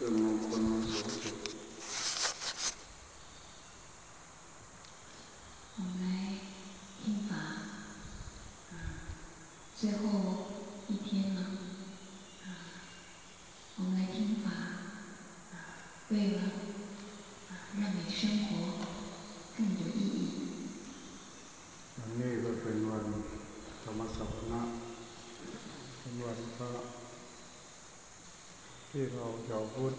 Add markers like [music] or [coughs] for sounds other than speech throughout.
คือมงคลมันสูงสุด าชาวพุทธ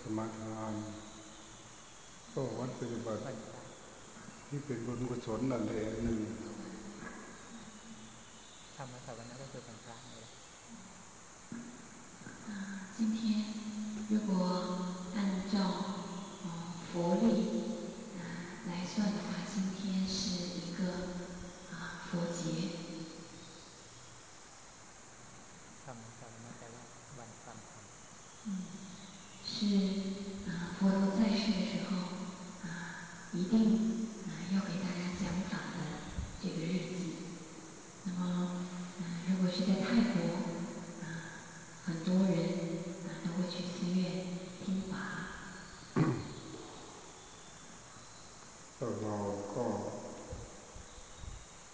สมาทานก็วัดปฏิบัติที่เป็นบุญกุศลนั่นเองหนึ่งธรรมสวนะก็คือวันพระนี่แหละ啊，今天如果按照呃佛历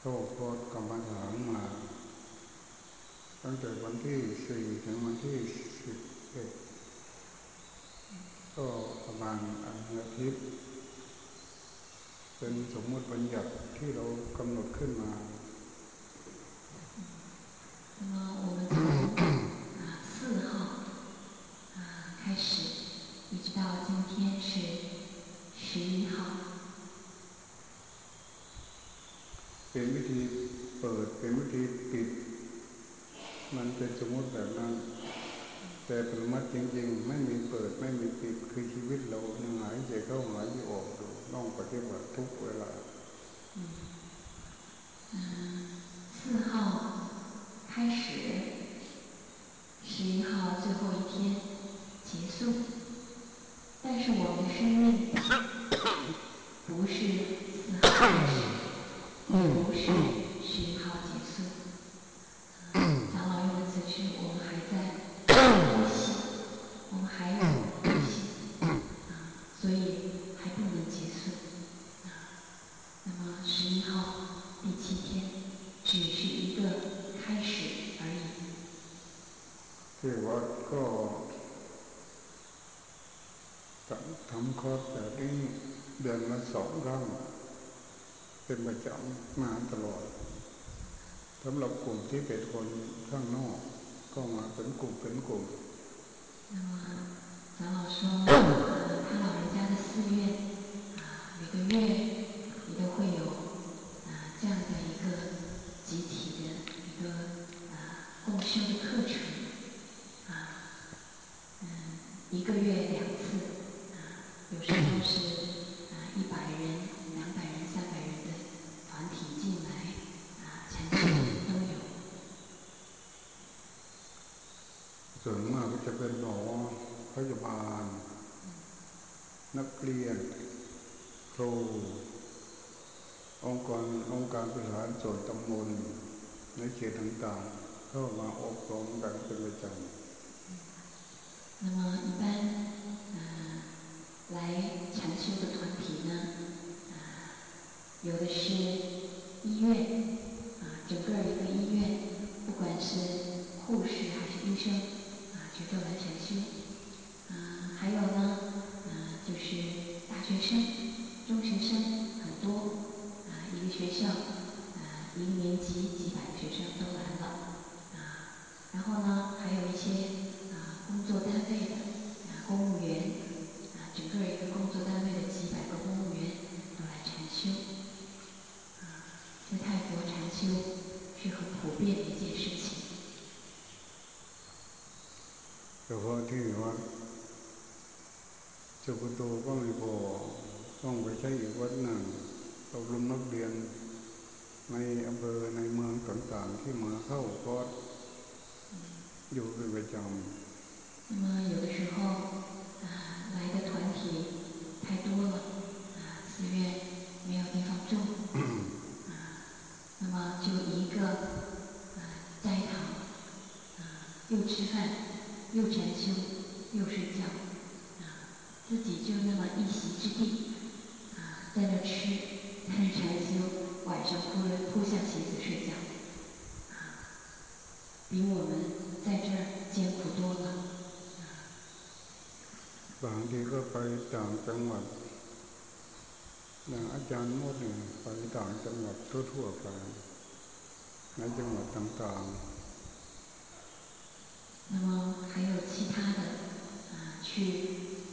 เข้โคตรกรรมฐานมา ตั้งแต่วันที่สี่ถึงวันที่สิบเอ็ดก็ประมาณอาทิตย์ เป็นสมมติบัญญัติที่เรากำหนดขึ้นมา เป็นวิธีเปิดเป็นวิธีปิด มันเป็นสมมติแบบนั้น แต่ปรมัตถ์จริงๆ ไม่มีเปิดไม่มีปิดคือชีวิตเราหายใจเข้าหายใจออกดูต้องปฏิบัติทุกเวลา 嗯，四号开始，十一号最后一天结束。但是我们的生命 不是十一号结束。长老因为此时我们还在休息，我们还有休息，所以还不能结束。那么十一号第七天只是一个开始而已。 เป็นประจำมาตลอดสำหรับกลุ่มที่เป็นคนข้างนอก ก็มาเป็นกลุ่มเป็นกลุ่ม 那么长老说，呃，他老人家的寺院啊，每个月 ในเขตต่างๆ เข้ามาอบรมกันเป็นประจำ 那么一般，呃，来禅修的团体呢，啊、有的是医院，啊、整个一个医院，不管是护士还是医生，啊、全都来禅修。啊、还有呢，啊、就是大学生、中学生很多，啊、一个学校，啊、一个年级几百个 学生都来了，啊、然后呢，还有一些那么有的时候，啊，来的团体太多了，啊，寺院没有地方住，啊，那么就一个，啊，斋堂，啊，又吃饭又禅修。างจังหวัดทั่วๆไปในจังหวัดต่างๆ那么还有其他的啊，去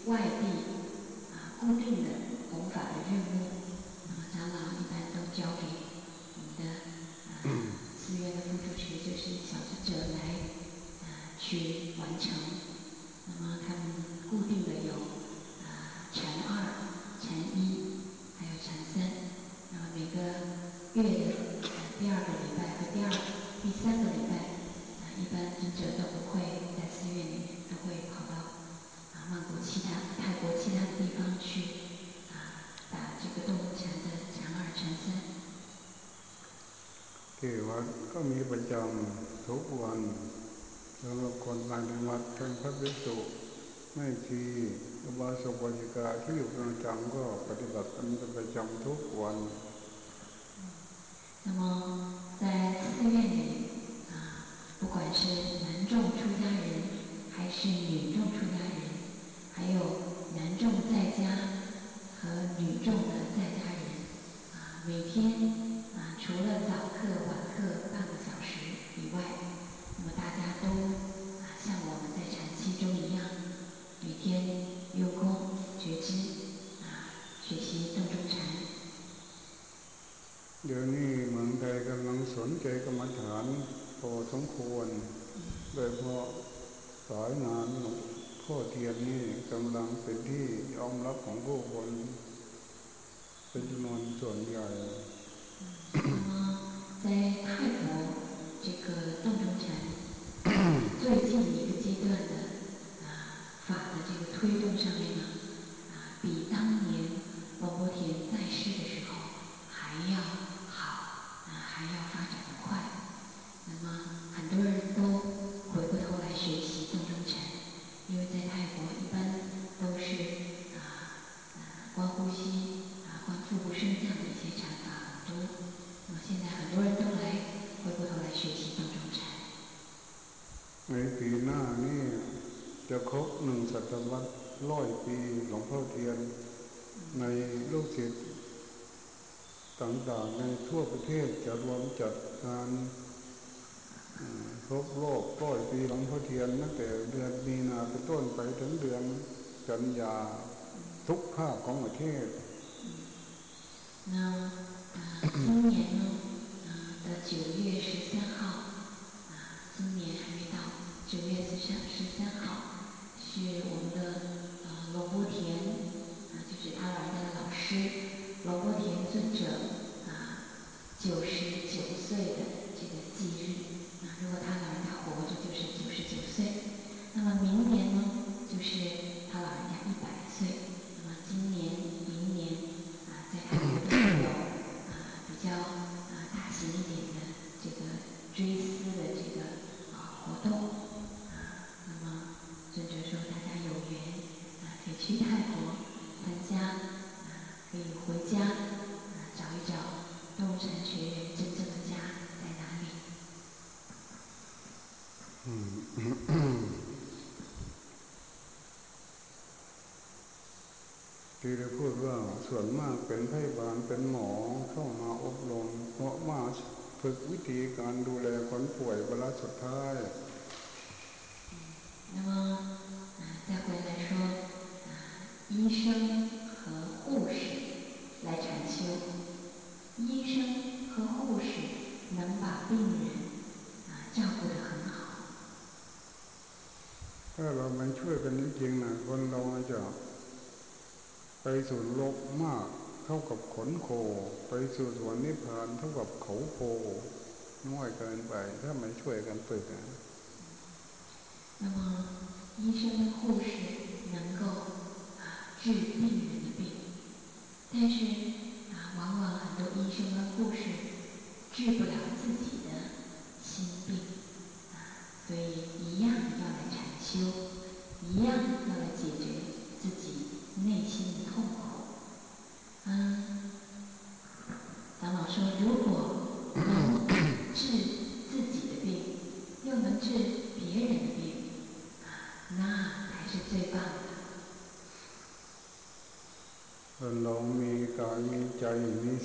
外地啊，固定的弘法的任务，那么长老一般都交给我们的啊寺院的副主持，就是小智者来啊去完成。那么他们固定的有啊禅二、 月的第二个礼拜和第二、第三个礼拜。一般尊者都不会在寺院里面，都会跑到啊曼谷其他、泰国其他的地方去啊打这个洞中禅的禅二、禅三。ที่วัดก็มีประจำทุกวันแล้วคนต่างจังหวัดเป็นพระภิกษุไม่ชีอุบาสกอุบาสิกาที่อยู่ประจำก็ปฏิบัติกันเป็นประจำทุกวัน 那么 ครบหนึ่งศตวรรษร้อยปีหลวงพ่อเทียนในลูกศิษย์ต่างๆในทั่วประเทศจะรวมจัดงานครบรอบร้อยปีหลวงพ่อเทียนตั้งแต่เดือนมีนาเป็นต้นไปถึงเดือนกันยาทุกภาคของประเทศ那啊，今年呢啊的九月十三号啊，今年还没到，九月十三十三号 号。是我们的啊罗波田啊，就是他老人家的老师。罗波田尊者啊九十九岁的。 ที่ได้พูดว่าส่วนมากเป็นพยาบาลเป็นหมอเข้ามาอบรม เพราะมาฝึกวิธีการดูแลคนป่วยเวลาสุดท้าย ไปสู่โลกมากเท่ากับขนโคไปสู่สวนนิพพานเท่ากับเขาโคน้อยเกินไปถ้าไม่ช่วยกันฝึกนะ那么医生跟护士能够啊治病人的病，但是啊往往很多医生跟护士治不了自己的心病啊，所以一样 修，一样要来解决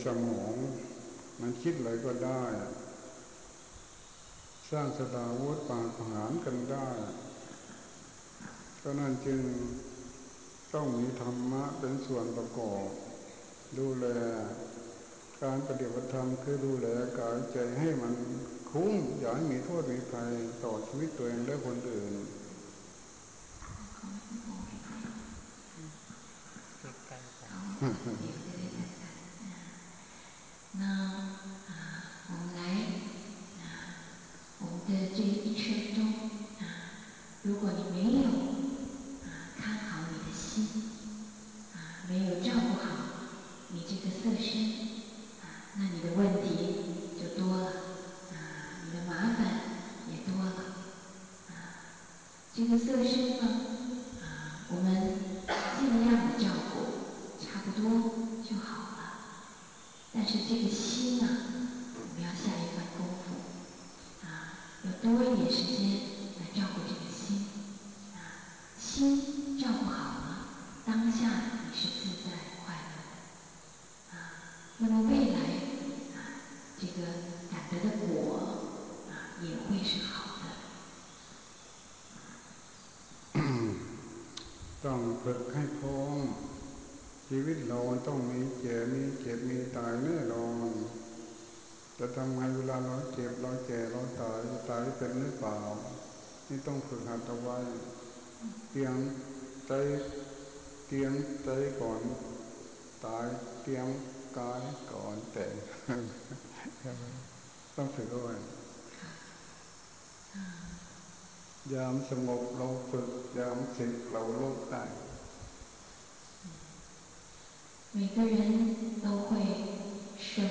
สมอง มันคิดอะไรก็ได้ สร้างสตาวุธปานผหารกันได้ก็นั่นจึงต้องมีธรรมะเป็นส่วนประกอบ ดูแล การปฏิบัติธรรมคือดูแลกายใจให้มันคุ้มอย่าให้มีโทษมีภัยต่อชีวิตตัวเองและคนอื่น 心照顾好了，当下你是自在快乐的啊。那么未来啊，这个感得的果啊，也会是好的。ต้องฝึกให้พร้อมชีวิตเราต้องมีเจ็บมีเจ็บมีตายแน่นอนจะทำไงเวลาเราเจ็บเราแก่เราตายจะตายเป็นหรือเปล่านี่ต้องฝึกหัดเอาไว้ เตรียมใจเตรียมใจก่อนตายเตรียมกายก่อนแต่งต้องฝึกเอาไว้ยามสงบเราฝึกยามสึกเราลุกได้每个人都会生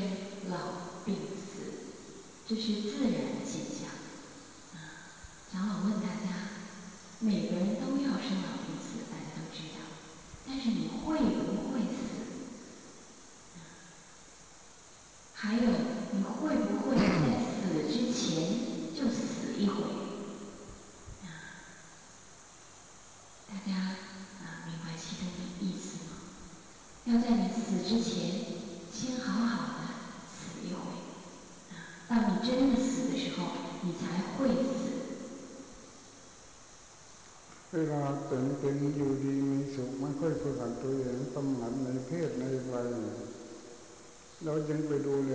老病死，这是自然的现象。啊，长老问大家， 每个人都要生老病死，大家都知道，但是你会吗 เวลาเป็นเป็นอยู่ดีมีสุขไม่ค่อยฝึกหัดตัวเองกำหนัดในเพศในวัยเราจึงไปดูแล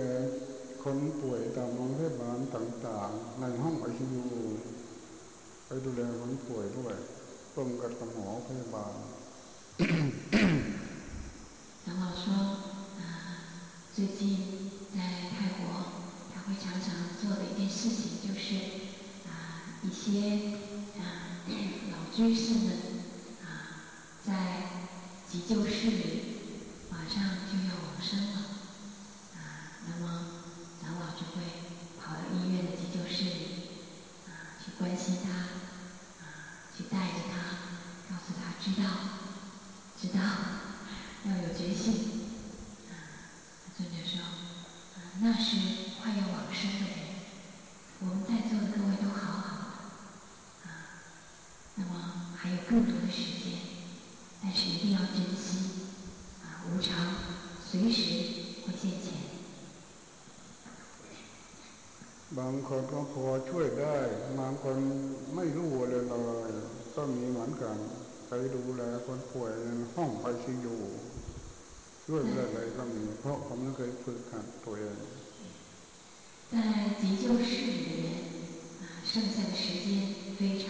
คนป่วยตามโรงพยาบาลต่างๆในห้องไอซียูไปดูแลคนป่วยด้วยตรงกับหมอพยาบาล长老说，啊，最近在泰国，他会常常做的一件事情就是，啊，一些啊老 居士们啊，在急救室里马上就要往生了， คนก็พอช่วยได้บางคนไม่รู้เลยเลยก็มีเหมือนกันไปดูแลคนป่วยในห้องไอซียู在急救室里的人啊，剩下的时间非常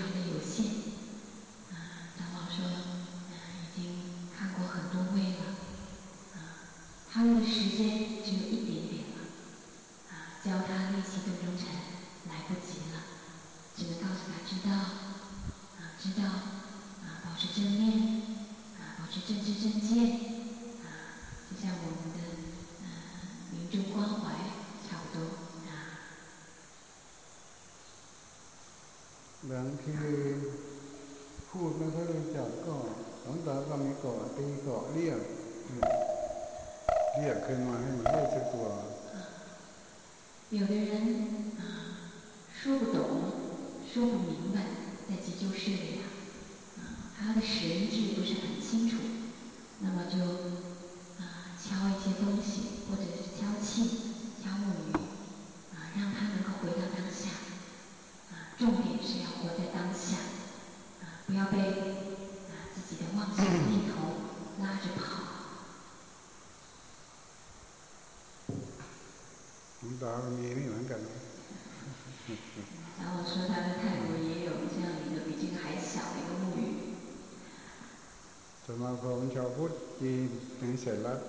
นในเสรัต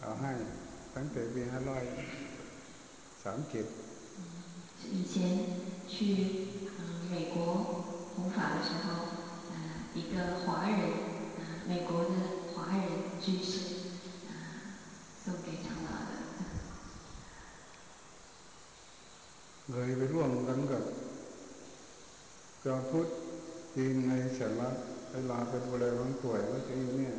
เอาให้ตั้งแต่ปีห้าร้อยสามเจ็ด以前去美国弘法的时候，一个华人，美国的华人居士，送给长老的。เคยไปร่วมกันกับชาวพุทธจีนในเสรัตเวลาไปดูแลคนป่วยก็จะอยู่เนี่ย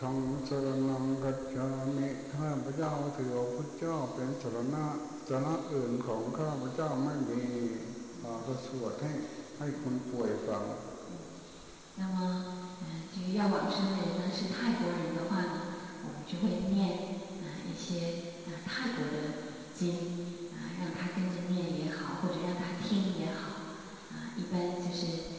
ธังสรนังกัจฉามิข้าพเจ้าถือพุทธเจ้าเป็นสรณะสรณะอื่นของข้าพเจ้าไม่มีก็สวดให้ให้คนป่วยฟัง那么，嗯，这个要往生的人呢，是泰国人的话呢？我们就会念啊一些啊泰国的经啊，让他跟着念也好，或者让他听也好啊。一般就是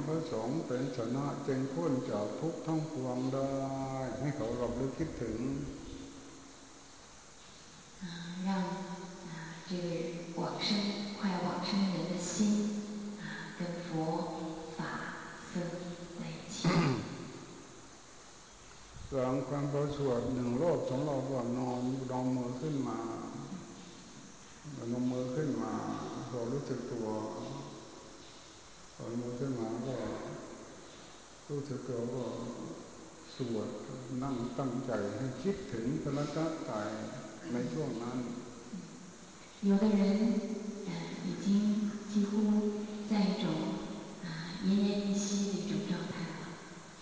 พระธรรมพระสงฆ์เป็นชนะจึงพ้นจากทุกข์ทั้งปวงได้ให้เขาหลบหรือคิดถึง让啊这个往生快要往生人的心啊跟佛法僧在一起หลังความประสวดหนึ่งรอบสองรอบก็นอนดองมือขึ้นมาลงมือขึ้นมาพอรู้สึกตัว พอมือขึ้นมาก็รู้สึกตัวก็สวดนั่งตั้งใจให้คิดถึงพระรัตนตรัยในช่วงนั้น有的人呃已经几乎在一种啊奄奄一息的一种状态了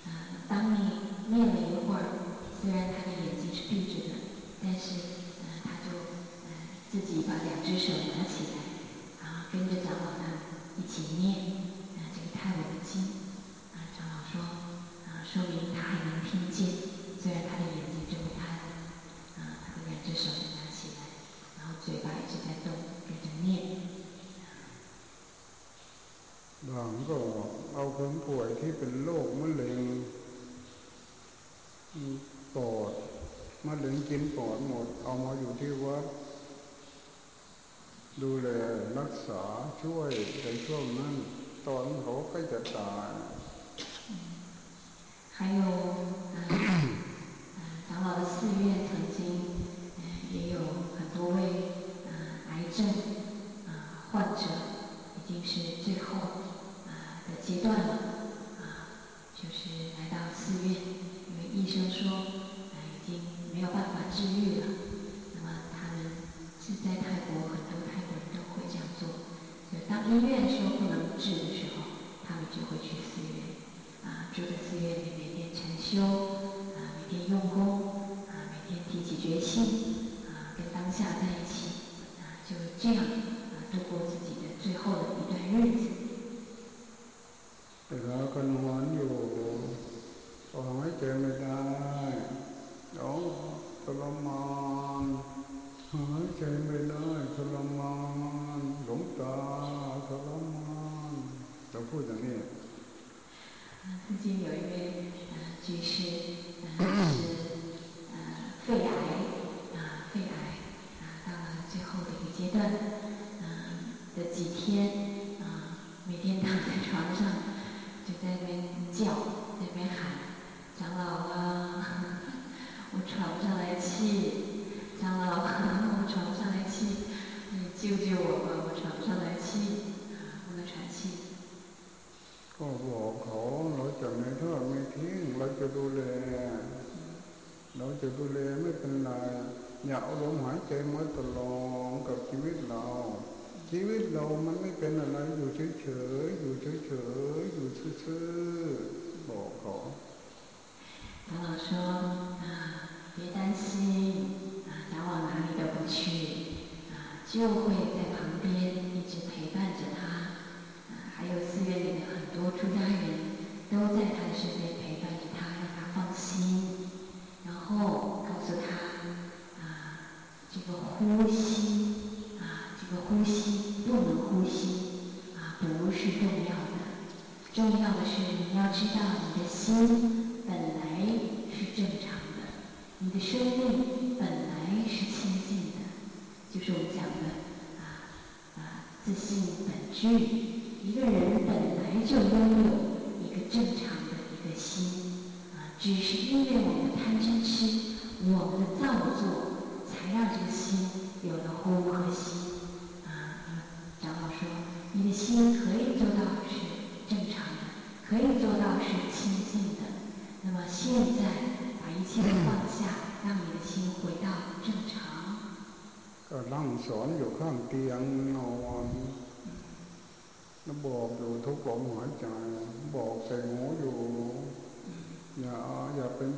啊当你念了一会儿虽然他的眼睛是闭着的但是呃他就呃自己把两只手拿起来，然后跟着长老他们一起念 啊这个泰文的经啊。长老说啊，说明他还能听见，虽然他的眼睛睁不开了啊，他的两只手拿起来，然后嘴巴一直在动，跟着念。บางก็เอาคนป่วยที่เป็นโรคมะเร็งปอดมะเร็งกินปอดหมดเอามาอยู่ที่วัดดูแลรักษาช่วยในช่วงนั้น ตอนเขาใกล้จะตาย还有啊啊长老的寺院曾经也有很多位啊癌症啊患者已经是最后啊的阶段了啊就是来到寺院因为医生说啊已经没有办法治愈了那么他们是在泰国很多泰国人都会这样做就当医院说 的时候他们就会去寺院啊住在寺院里每天禅修啊每天用功。啊就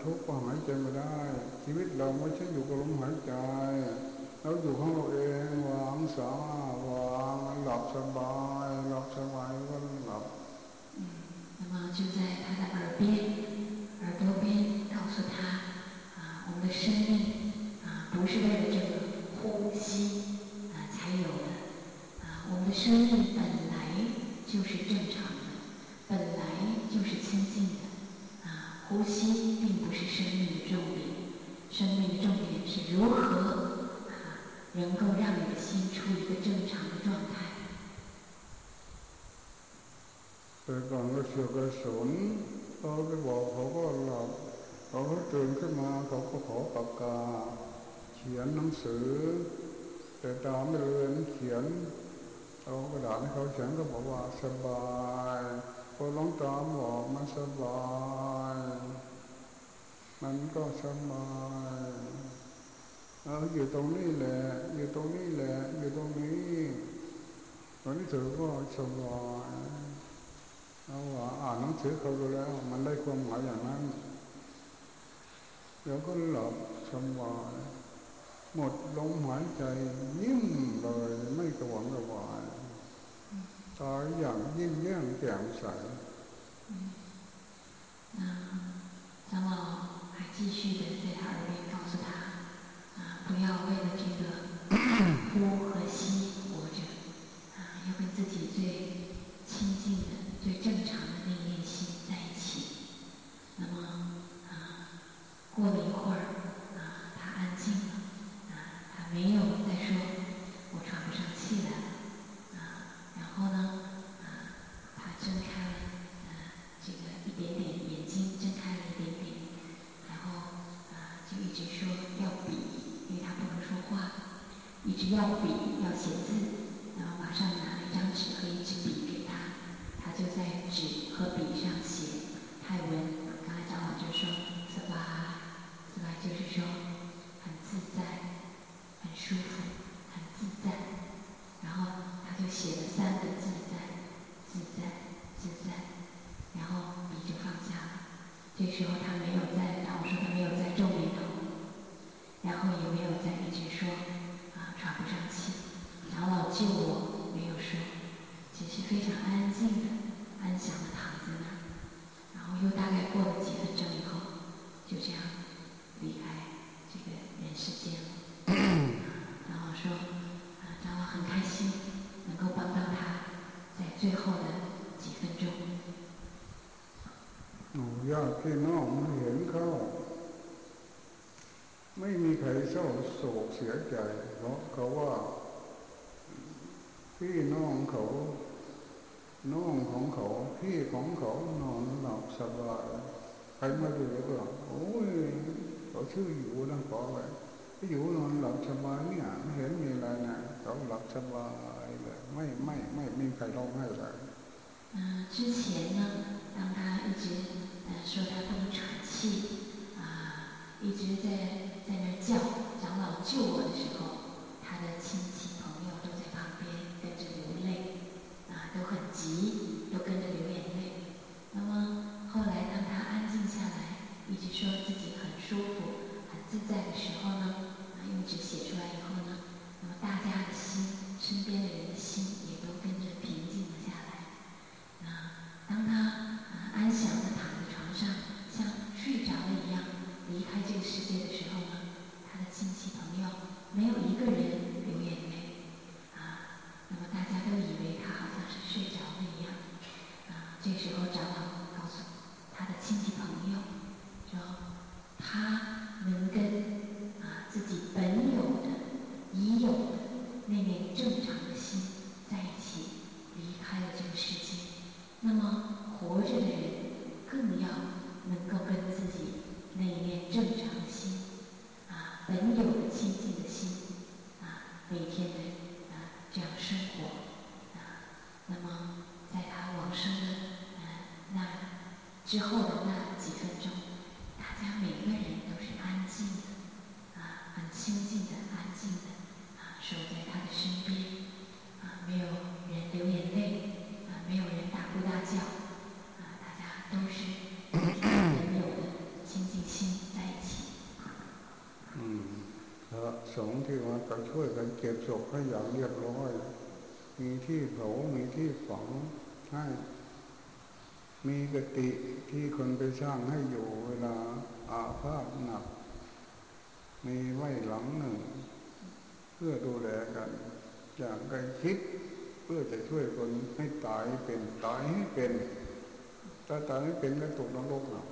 ทุกข์หายใจไม่ได้ ชีวิตเราไม่ใช่อยู่กับลมหายใจเราอยู่ของเราเองวางสาวางหลับสบา แต่ก่อนก็เสือกระสุนพอไปบอกเขาก็หลับพอเขาตื่นขึ้นมาเขาก็ขอปากกา เขียนหนังสือ แต่ตาไม่เรียนเขียนเอากระดาษให้เขาเขียนก็บอกว่าสบายพอลองตามบอกมันสบาย มันก็สบายเอออยู่ตรงนี้แหละ อยู่ตรงนี้แหละ อยู่ตรงนี้ตอนนี้เธอก็สบาย เอาว่าอ่านหนังสือเขาดูแล้ว มันได้ความหมายอย่างนั้นเดี๋ยวก็หลับสบายหมดลมหายใจยิ้มเลยไม่กระวนกระวายตายอย่างยิ้มแย้มแจ่มใส那长老还继续的在他耳边告诉他啊，不要为了这个呼和吸活着啊，要跟自己最亲近的、 最正常的那一念心在一起。那么啊，过了一会儿啊，他安静了啊，他。没有再说，我喘不上气来了啊。然后呢，啊，他睁开了，啊，这个一点点眼睛睁开了一点点，然后啊，就一直说要比，因为他不能说话，一直要比 สียใจเพราะเขาว่าพี่น้องเขาน้องของเขาพี่ของเขานอนหลับสบายใครมาดูก็โอ้ยเขาชื่ออยู่นะขอไว้ที่อยู่นอนหลับสบายเนี่ยไม่เห็นมีอะไรนะเขาหลับสบายเลยไม่ไม่ไม่ไม่มีใครร้องไห้เลย嗯，之前呢，当他一直呃说他不能喘气啊，一直在 他的亲戚 ศพให้อย่างเรียบร้อย มีที่เผา มีที่ฝังให้ มีกติที่คนไปสร้างให้อยู่เวลาอาพาธหนัก มีไว้หลังหนึ่ง เพื่อดูแลกัน อย่างใกล้ชิดเพื่อจะช่วยคนให้ตายเป็นตายให้เป็นถ้าตายไม่เป็นก็ตกนรกนะ那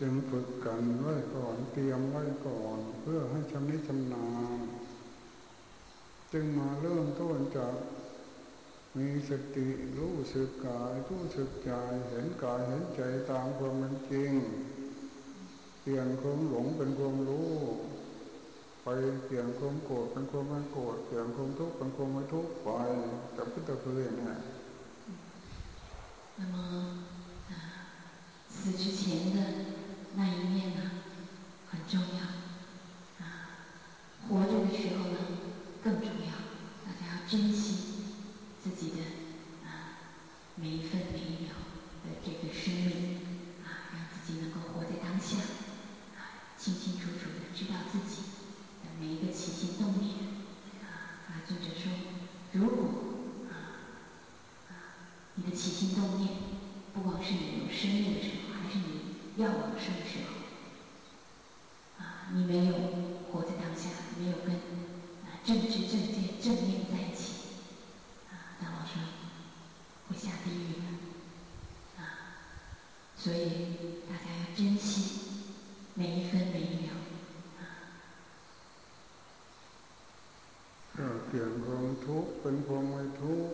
จึงฝึกกันไว้ก่อนเตรียมไว้ก่อน เพื่อให้ชำนิชำนาญ จึงมาเริ่มต้นจากมีสติรู้สึกกายรู้สึกใจเห็นกายเห็นใจตามความเป็นจริง เปลี่ยนความหลงเป็นความรู้ ไปเปลี่ยนความโกรธเป็นความไม่โกรธเปลี่ยนความทุกข์เป็นความไม่ทุกข์ไปแต่พุทธคืออย่างนี้那所以大家要珍惜每一分每一秒。เปลี่ยนความทุกข์เป็นความไม่ทุกข์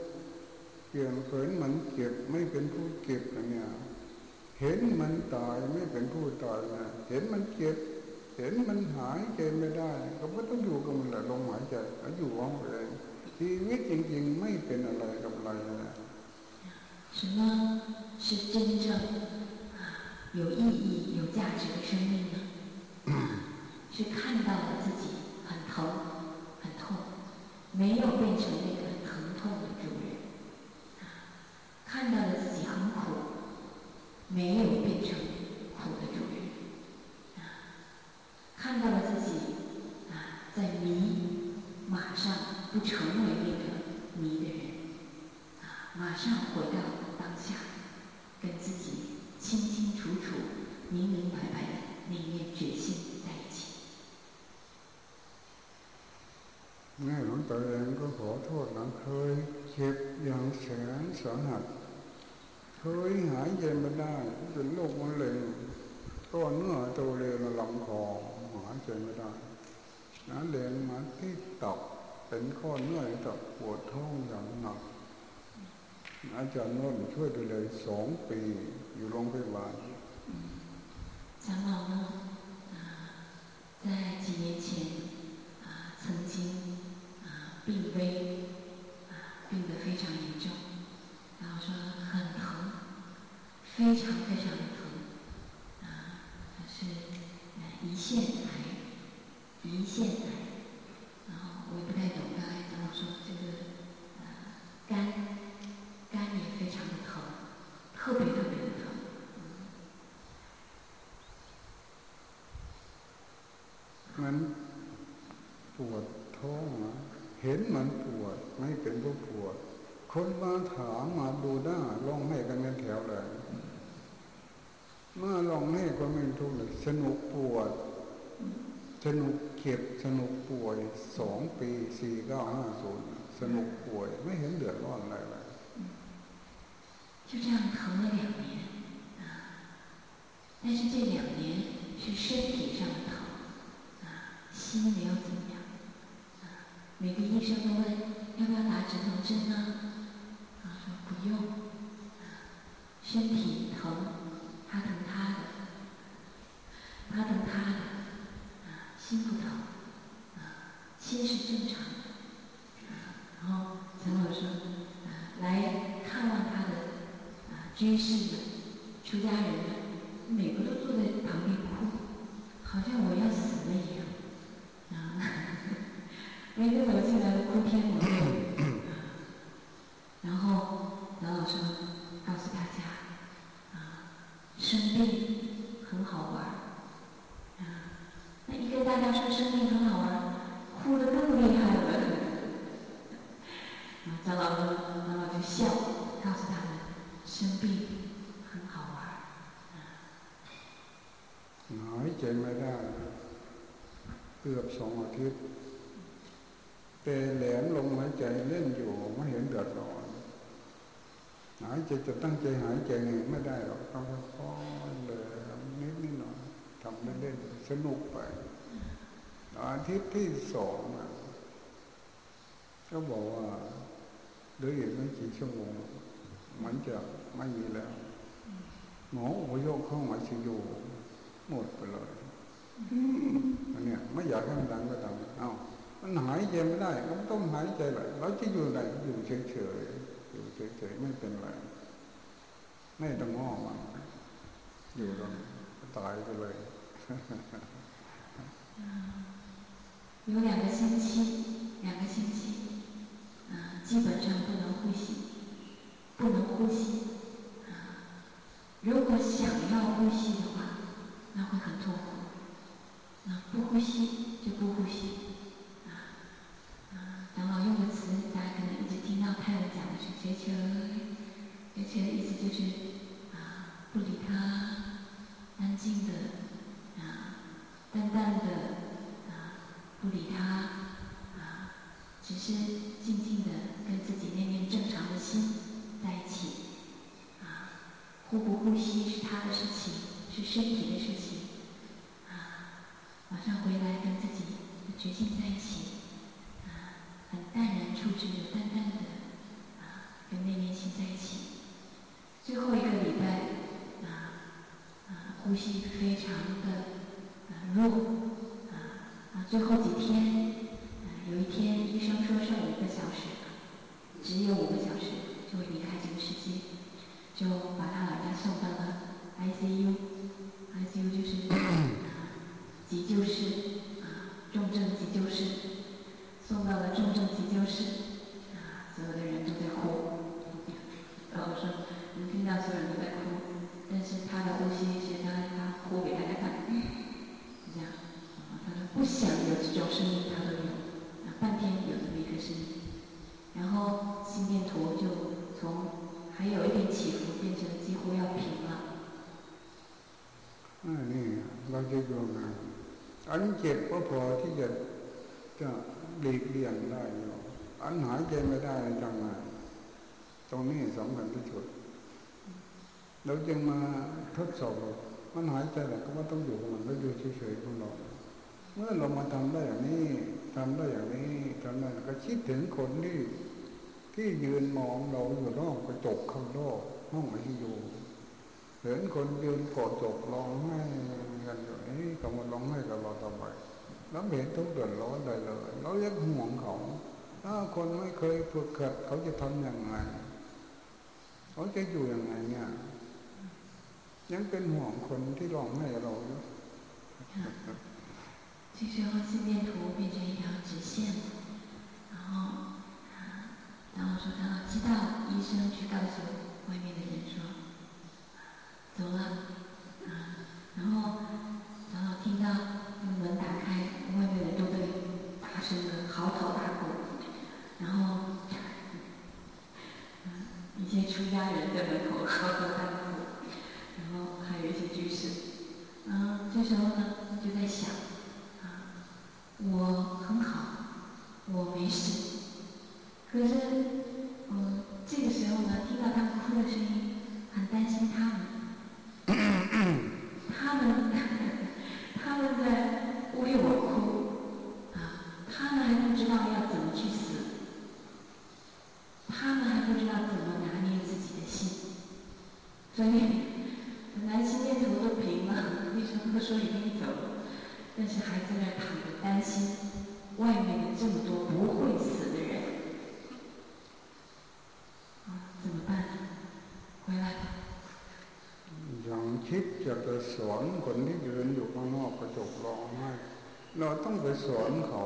เปลี่ยนเห็นมันเจ็บไม่เป็นผู้เจ็บเนี่ยเห็นมันตายไม่เป็นผู้ตายนะเห็นมันเจ็บเห็นมันหายใจไม่ได้ ก็ไม่ต้องอยู่กับมันแหละลมหายใจอยู่ของเองชีวิตจริงๆไม่เป็นอะไรกับอะไรนะ什么是真正啊 有意义、有价值的生命呢？是看到了自己很疼、很痛。没有变成那个疼痛的主人，看到了自己很苦，没有变成苦的主人，看到了自己啊在迷，马上不成为那个迷的人，马上回到 ก็ขอโทษนะเคยเจ็บอย่างแสนสาหัสเคยหายใจไม่ได้เป็นโรคมะเร็งก้อนเนื้อโตเลยในลำคอหายใจไม่ได้นะเดินมาที่ตับเป็นข้อเนื้อตับปวดท้องอย่างหนักอาจารย์นนท์ช่วยดูเลยสองปีอยู่โรงพยาบาล长老呢，啊，在几年前啊，曾经 病危啊，病得非常严重，然后说很疼，非常非常的疼啊，还是胰腺癌，胰腺癌，สนุกป่วยไม่เห็นเดือดร้อนอะไรเลย就这样疼了两年啊，但是这两年是身体上的疼啊，心没有怎么样。每个医生都问要不要打止痛针呢？ กือบสองอาทิตย์แต่แหลมลงหายใจเล่นอยู่ไม่เห็นเดือดร้อนหายใจจะตั้งใจหายใจไม่ได้หรอกต้องค่อยๆเลยนิดนิดหน่อยทำเล่นๆสนุกไป อาทิตย์ที่สองก็บอกว่าเหลืออีกไม่กี่ชั่วโมงมันจะไม่มีแล้วหมออุปโยคเข้ามาชิโยหมดไปเลย อันเนี้ยไม่อยากให้มันดังก็ดังเอ้ามันหายใจไม่ได้ก็ต้องหายใจแบบเราจะอยู่ไหนอยู่เฉยๆอยู่เฉยๆไม่เป็นไรไม่ต้องง้อมันอยู่ตรงตายไปเลย有[laughs] 两个星期，两个星期，啊，基本上不能呼吸，不能呼吸，啊，如果想要呼吸的话，那会很痛苦， 那不呼吸就不呼吸。啊，啊长老用的词，大家可能一直听到泰文讲的是“觉觉”，觉觉的意思就是啊，不理他，安静的啊。淡淡的啊，不理他啊，只是静静的跟自己那念正常的心在一起啊，呼不呼吸是他的事情，是身体的事情，马上回来跟自己的决心在一起啊，很淡然处之的，淡淡的啊，跟内念心在一起。最后一个礼拜啊啊，呼吸非常的。弱啊啊！最后几天，啊，有一天医生说剩五个小时，只有五个小时就会离开这个世界，就把他老人家送到了 ICU，ICU 就是啊 [coughs] 急救室啊重症急救室，送到了重症急救室啊，所有的人都在哭， เจ็บก็พอที่จะจะหลีกเลี่ยงได้อยู่อันหายใจไม่ได้จังไงตรงนี้สำคัญที่สุดเราจึงมาทดสอบมันหายใจแหละก็ว่าต้องอยู่กับมันแล้วอยู่เฉยๆของเราเมื่อเรามาทำได้อย่างนี้ทำได้อย่างนี้ทำได้ก็คิดถึงคนที่ที่ยืนมองเราอยู่นอกกระจกข้างนอกห้องไอซียูเห็นคนยืนกอดจกร้องไห้ กันอยู่นี่ก็มาร้องไห้กับเราต่อไปแล้วเห็นทุกเดือดร้อนเลยเลยเรายังห่วงเขาถ้าคนไม่เคยฝึกขัดเขาจะทำอย่างไรเขาจะอยู่อย่างไรเนี่ยยังเป็นห่วงคนที่ร้องให้เราอยู่这时候心电图变成一条直线，然后啊，然后说长老知道，医生去告诉外面的人说走了啊， 然后然后听到门打开，外面的人都在大声的嚎啕大哭，然后一些出家人在门口嚎啕大哭。然后还有一些居士，嗯，这时候呢就在想，啊，我很好，我没事，可是，嗯，这个时候呢，听到他们哭的声音，很担心他们，他们，[laughs] 他们在为我哭，啊，他们 ระจกร้องไห้เราต้องไปสอนเขา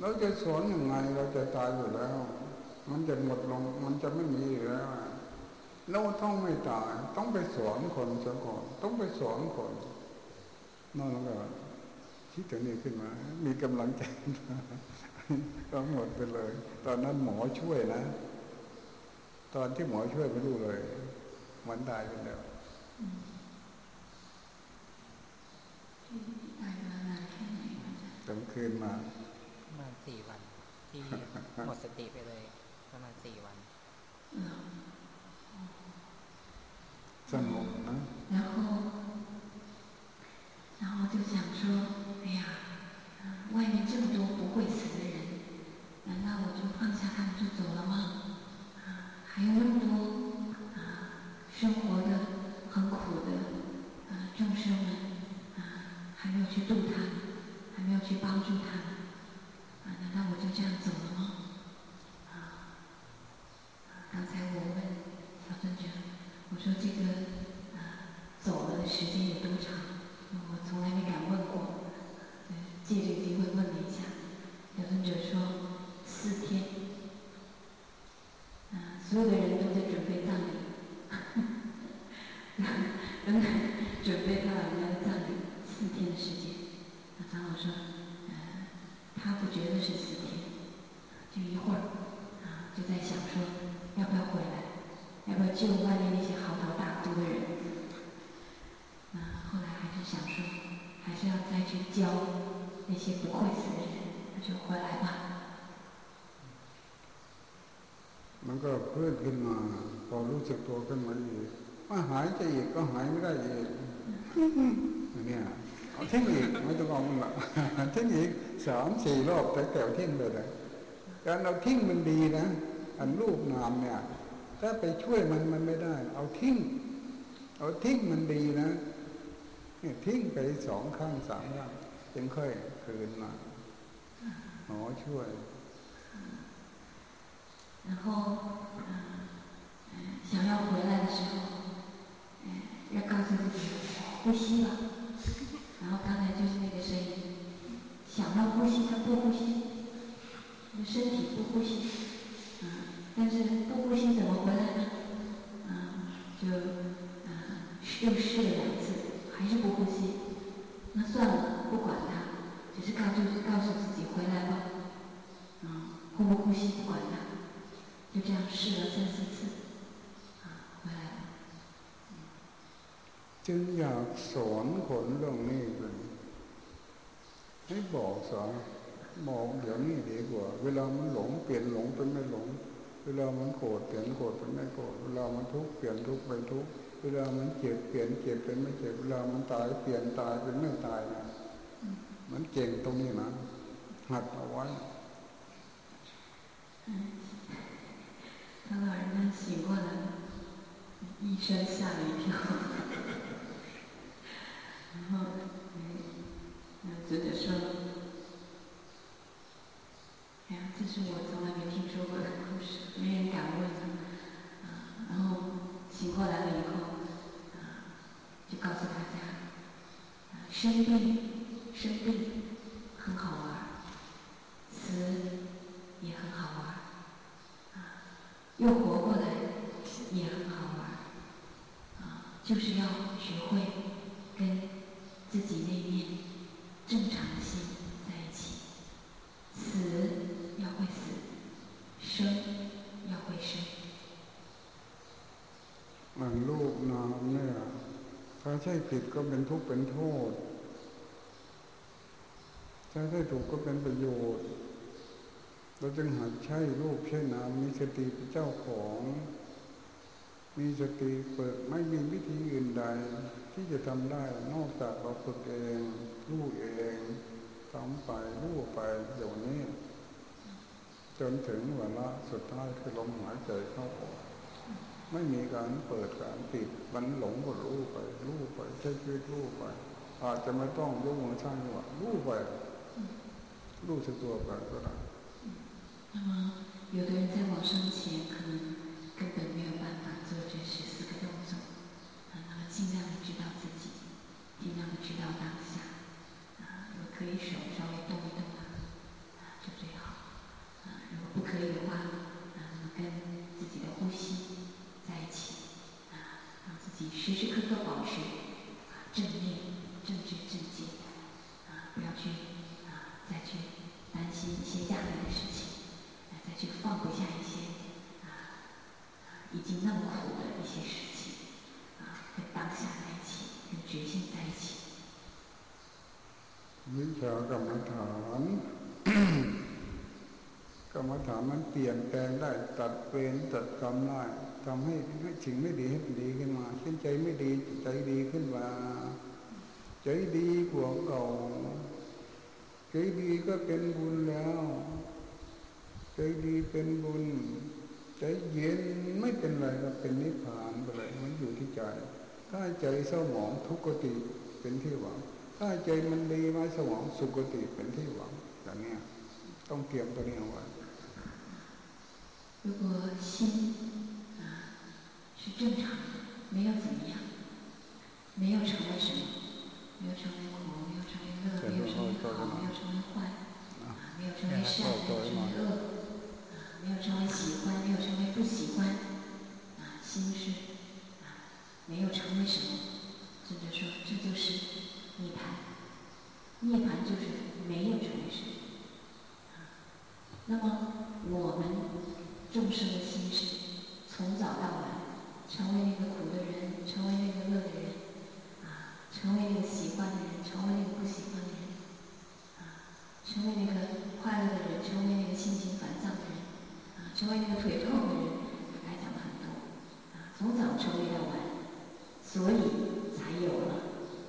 เราจะสอนยังไงเราจะตายอยู่แล้ว มันจะหมดลงมันจะไม่มีแล้วเราต้องไม่ตาย ต้องไปสอนคนซะก่อนต้องไปสอนคนนั่นก็คิดถึงนี้ขึ้นมา มีกำลังใจก็หมดไปเลย ตอนนั้นหมอช่วยนะ ตอนที่หมอช่วยไม่รู้เลย มันตายไปแล้ว ตั้งคืนมาประมาณสี่วัน ที่หมดสติไปเลย ประมาณสี่วัน然后，然后就想说，哎呀，外面这么多不会死的人，难道我就放下他们就走了吗？啊，还有那么多啊，生活的很苦的啊众生们啊，还没有去度他们，还 没有去帮助他们，啊，难道我就这样走了吗？啊，刚才我问小尊者。我说这个啊，走了的时间有多长？我从来没敢问过，借这个机会问了一下。小尊者说四天，啊，所有的人都 สึกตัวขึ้นมาอีกมาหายใจอีกก็หายไม่ได้อีกเนี่ยเอาทิ้งอีกไม่ต้องเองมันละทิ้งอีกสามสี่รอบแต่แก้วทิ้งเลยนะการเอาทิ้งมันดีนะ อันรูปนามเนี่ย ถ้าไปช่วยมันมันไม่ได้ เอาทิ้ง เอาทิ้งมันดีนะนี่ทิ้งไปสองข้างสามข้างจึงค่อยคืนมาหมอช่วย然后想要回来的时候，嗯，要告诉自己呼吸了。然后刚才就是那个声音，想要呼吸，他不呼吸，身体不呼吸，嗯，但是不呼吸怎么回来呢？嗯，就嗯又试了两次，还是不呼吸。那算了，不管他，只是告诉告诉自己回来吧。嗯，呼不呼吸不管他。就这样试了三四次， จึงอยากสอนคนเรื่องนี้เลยให้บอกสอนบอกเดี๋ยวนี้ดีกว่า เวลามันหลงเปลี่ยนหลงเป็นไม่หลง เวลามันโกรธเปลี่ยนโกรธเป็นไม่โกรธ เวลามันทุกข์เปลี่ยนทุกข์เป็นทุกข์ เวลามันเจ็บเปลี่ยนเจ็บเป็นไม่เจ็บ เวลามันตายเปลี่ยนตายเป็นไม่ตายนะมันเก่งตรงนี้นะหัดเอาไว้当老人家醒过来了，医生吓了一跳， Krishna. ผิดก็เป็นทุกข์เป็นโทษถ้าใช่ถูกก็เป็นประโยชน์ เราจึงหัดใช้รูปใช้นามมีสติเป็นเจ้าของ มีสติเปิดไม่มีวิธีอื่นใด ที่จะทำได้นอกจากเราฝึกเองรู้เองทำไปรู้ไปอย่างนี้ จนถึงเวลาสุดท้ายคือลมหายใจเข้าออก ไม่มีการเปิดการปิดมันหลงก็รู้ไปรู้ไปใช้ชีวิตรู้ไป อาจจะไม่ต้องยกมือช่างว่ารู้ไปรู้สึกตัวไปก็ได้那么，有的人在往生前可能根本没有办法做这十 那么苦的一些事情啊，跟当下在一起，跟觉性在一起。วิชากรรมฐานกรรมฐานมันเปลี่ยนแปลงได้ตัดเป็นตัดกรรมได้ทำให้สิ่งไม่ดีให้ดีขึ้นมาเช่นใจไม่ดีใจดีขึ้นมาใจดีกว่าเก่าใจดีก็เป็นบุญแล้วใจดีเป็นบุญ ใจเย็นไม่เป็นไรก็เป็นนิพพานไปเลยมันอยู่ที่ใจถ้าใจเศร้าหมองทุกขติเป็นที่หวังถ้าใจมันดีมาสมองสุขติเป็นที่หวังอย่างนี้ต้องเตรียมตัวนี้เอาไว้如果心啊是正常的，没有怎么样，没有成为什么，没有成为苦，没有成为乐，没有成为好，没有成为坏，啊，没有成为善，没有成为恶。 没有成为喜欢，没有成为不喜欢，啊，心事，啊，没有成为什么，甚至说这就是涅槃，涅槃就是没有成为什么，啊，那么我们众生的心事，从早到晚成为那个苦的人，成为那个乐的人，啊，成为那个喜欢的人，成为那个不喜欢的人，啊，成为那个快乐的人，成为那个心情烦躁的人。成为那个腿痛的人，他讲了很多，啊，从早成为到晚，所以才有了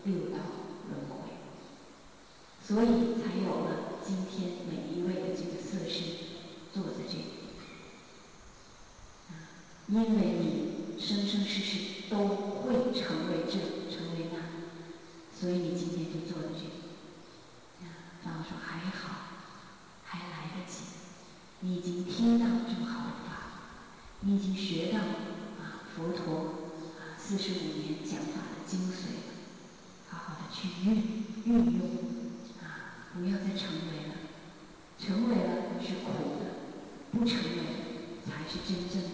六道轮回，所以才有了今天每一位的这个色身坐在这里。啊，因为你生生世世都会成为这，成为那，所以你今天就坐在这里。啊，老师说还好，还来得及。你已经听到这么好的法，你已经学到啊佛陀啊四十五年讲法的精髓了，好好的去运运用啊，不要再成为了，成为了是苦的，不成为才是真正的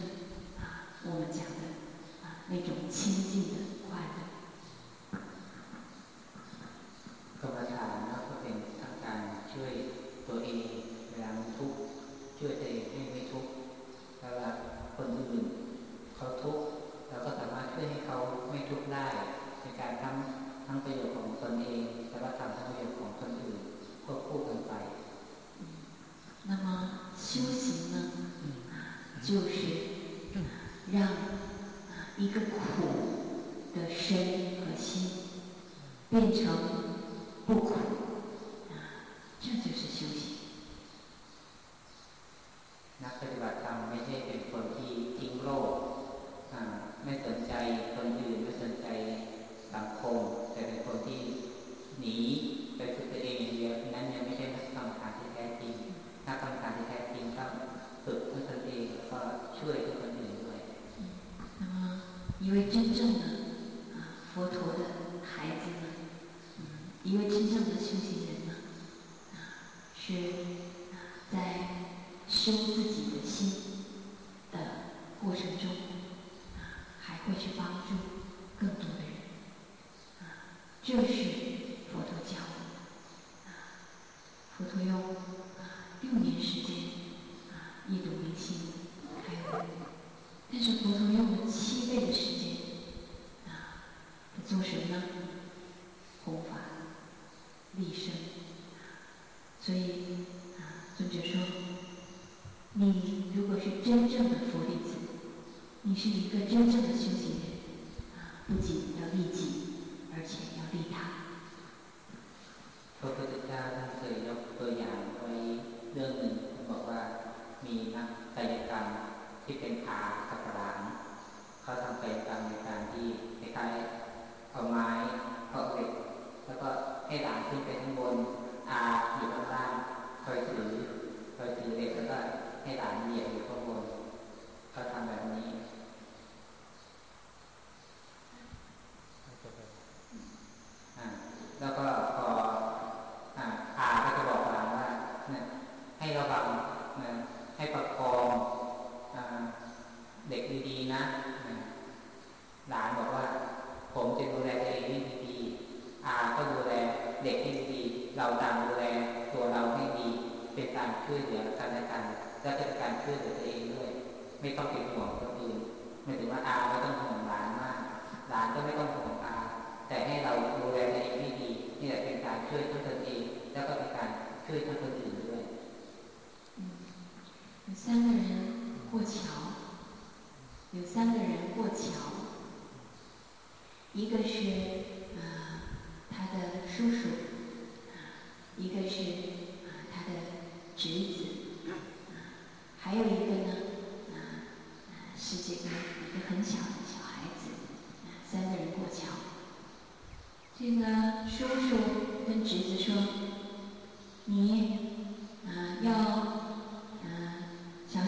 啊我们讲的啊那种清净的快乐。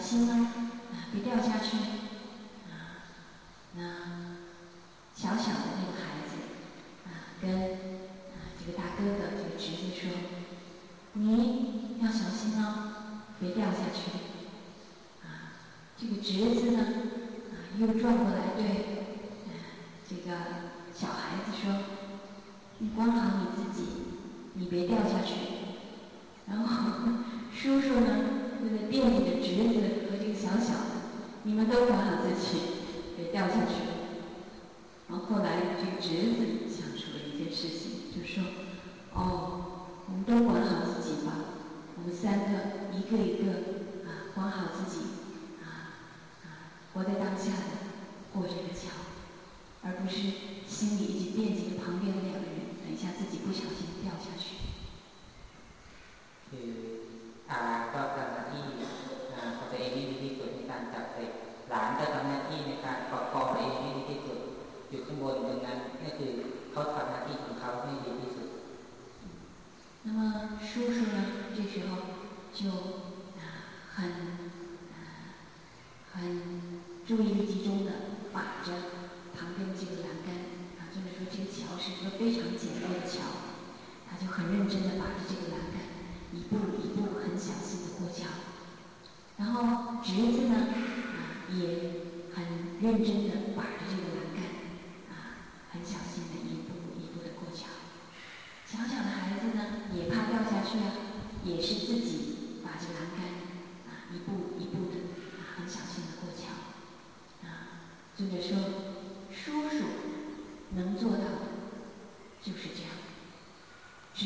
心呢一定要加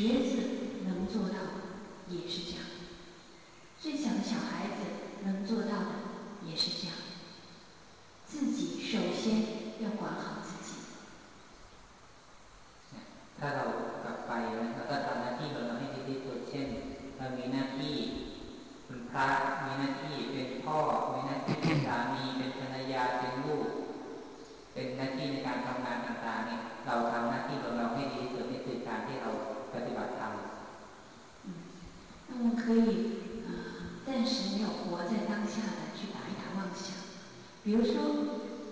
侄子能做到的也是这样，最小的小孩子能做到的也是这样，自己首先要管好自己。ถ้าเรากลับไปนะเราก็ทำหน้าที่ของเราให้ดีที่สุดเช่นเรามีหน้าที่เป็นพระมีหน้า 可以啊，暂时没有活在当下的去打一打妄想，比如说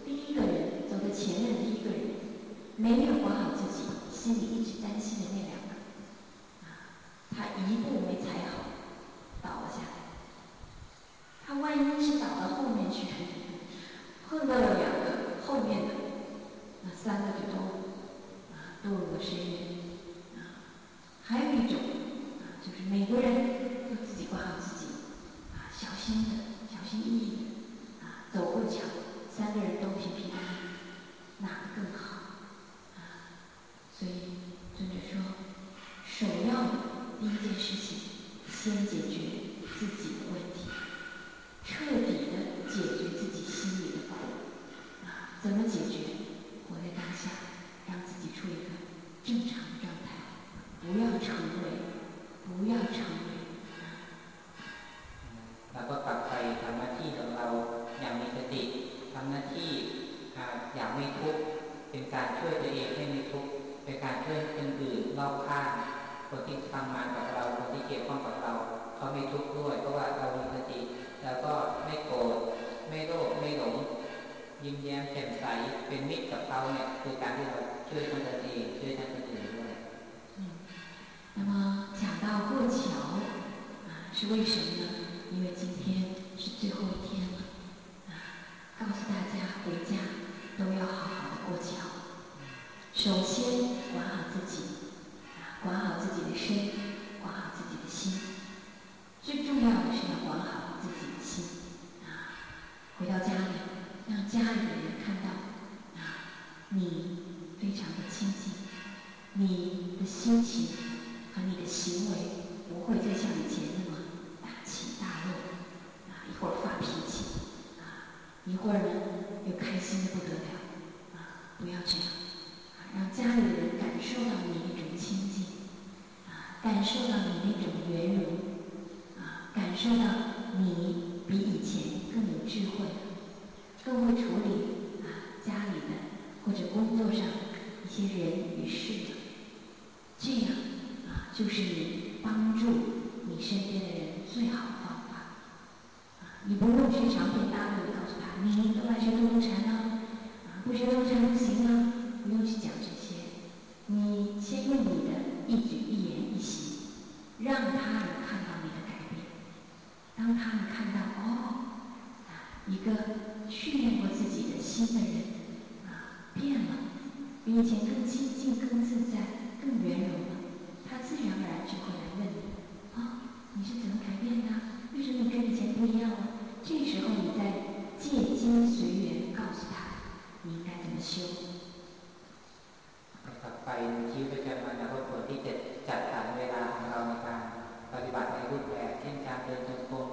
第一个人走在前面的一个人，没有活好เป็นมิตรกับเขาเนี่ยคือการที่เราช่วยทั้งตนเองช่วยทั้งคนอื่นด้วย嗯，那么讲到过桥啊，是为什么呢？因为今天是最后一天了啊，告诉大家回家都要好好的过桥。首先管好自己啊，管好自己的身，管好自己的心。最重要的是要管好自己的心啊，回到家里。让家里的人看到啊， 你非常的清静，你的心情和你的行为不会再像以前那么大起大落啊，一会儿发脾气啊，一会儿呢又开心的不得了啊，不要这样啊，让家里人感受到你那种清静啊，感受到你那种圆融啊，感受到你比以前更有智慧。更会处理啊家里的或者工作上一些人与事的，这样啊就是你帮助你身边的人最好的方法啊！你不用去长篇大论的告诉他，你都来学多动禅呢啊，不学多禅不行啊，不用去讲这些，你先用你的一举一言一行，让他们看到你的改变，当他们看到哦啊一个。训练过自己的心的人，变了，比以前更亲近、更自在、更圆融了。他自然而然就会来问你：啊，你是怎么改变的？为什么你跟以前不一样了？这时候你再借机随缘告诉他，你应该怎么修。กลับไปชีวิตประจำวันเราก็ควรที่จะจัดสรรเวลาของเราในการปฏิบัติในรูปแบบเช่นการเดินจงกรม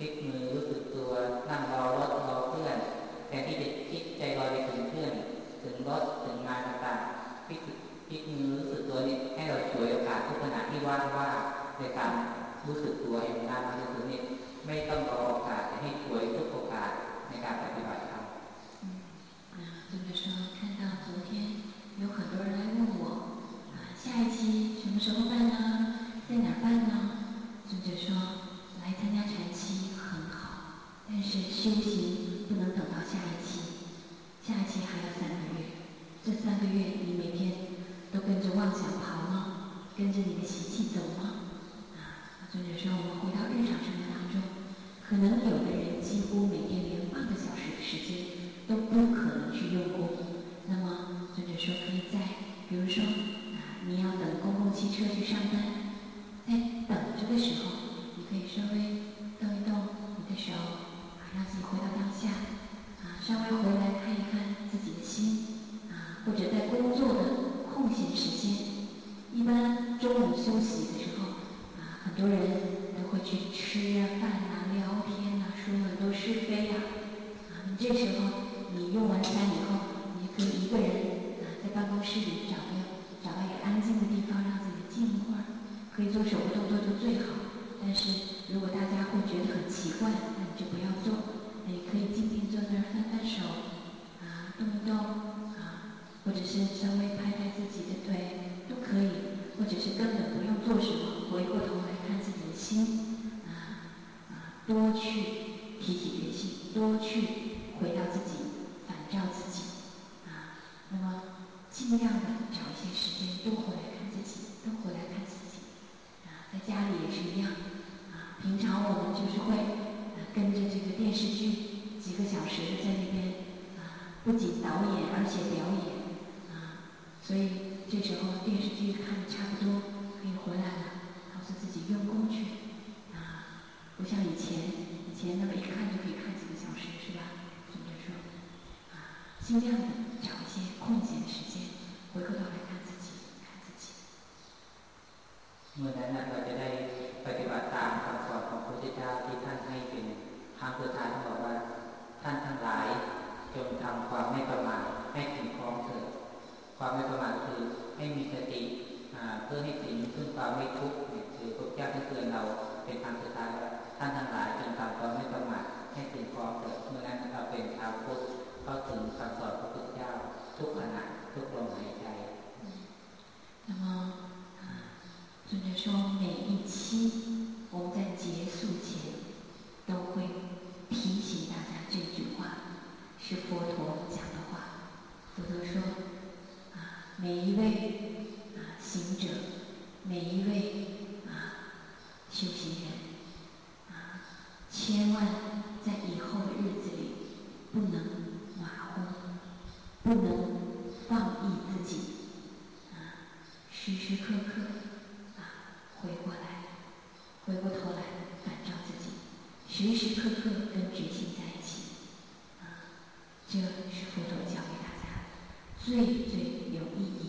嗯。多去提起觉性，多去回到自己，反照自己啊。那么尽量的找一些时间，多回来看自己，多回来看自己啊。在家里也是一样啊。平常我们就是会跟着这个电视剧几个小时在那边啊，不仅导演，而且表演啊。所以这时候电视剧看的差不多，可以回来了，告诉自己用功去。不像以前，以前那么一看就可以看几个小时，是吧？我们说，啊，尽量的找一些空闲时间，回过头来看自己，看自己。เมื่อนั้นเราจะได้ปฏิบัติตามคำสอนของพระพุทธเจ้าที่ท่านให้เป็นทางสุดท้ายท่านบอกว่า ท่านทั้งหลายจงทำความไม่ประมาทให้ถึงพร้อมเถิดความไม่ประมาทคือให้มีสติเพื่อให้ถึงขึ้นความไม่ทุกข์คือพระพุทธเจ้าท่เตือนเราเป็นทางสุดท้ายแล้ว 那么，尊者说，每一期我们在结束前都会提醒大家这句话，是佛陀讲的话。佛陀说，啊，每一位啊行者，每一位啊修行人，千万在以后的日子里，不能马虎，不能放逸自己，啊，时时刻刻啊回过来，回过头来，感召自己，时时刻刻跟觉性在一起，啊，这是佛陀教给大家的，最最有意义。